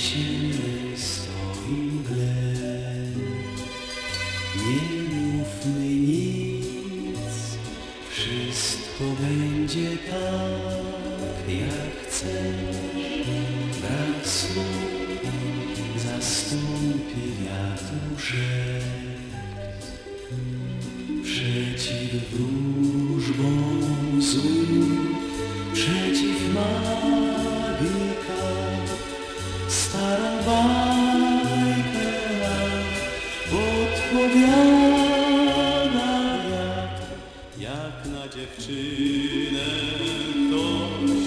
jesiennej stoi mgle. Nie mówmy nic, wszystko będzie tak, jak chcesz. Brak słów zastąpi szept. Przeciw wróżbom złym, przeciw starą bajkę podpowiada wiatr. Jak na dziewczynę ktoś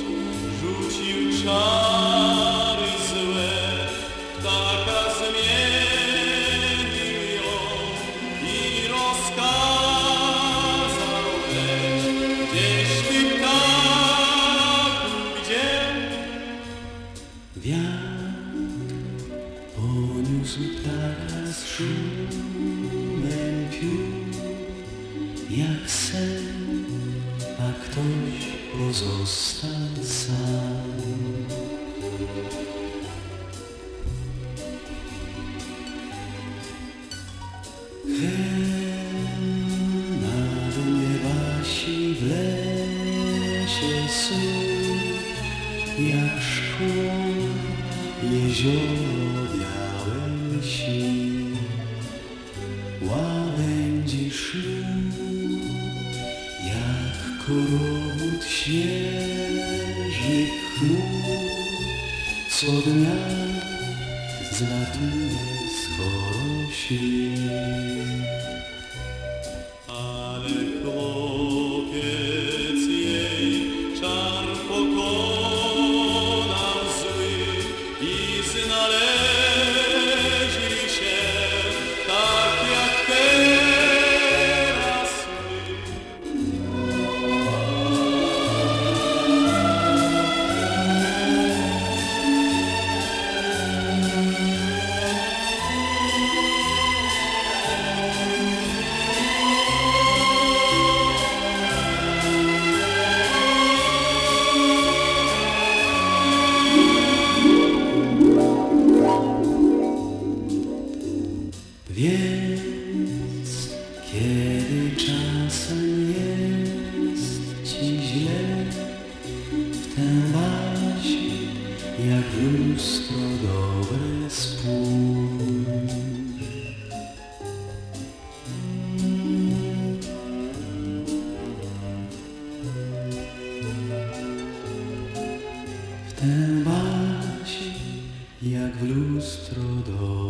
rzucił czary szumem piór, jak sen, a ktoś pozostał sam. Hen nad niebasi w lesie sól, jak szkło jezioro białe. Łabędzi szum, jak korowód świeżych chmur, co dnia zlatuje skoro śni. Ale w lustro dobre spójrz. W tę jak w lustro dobre.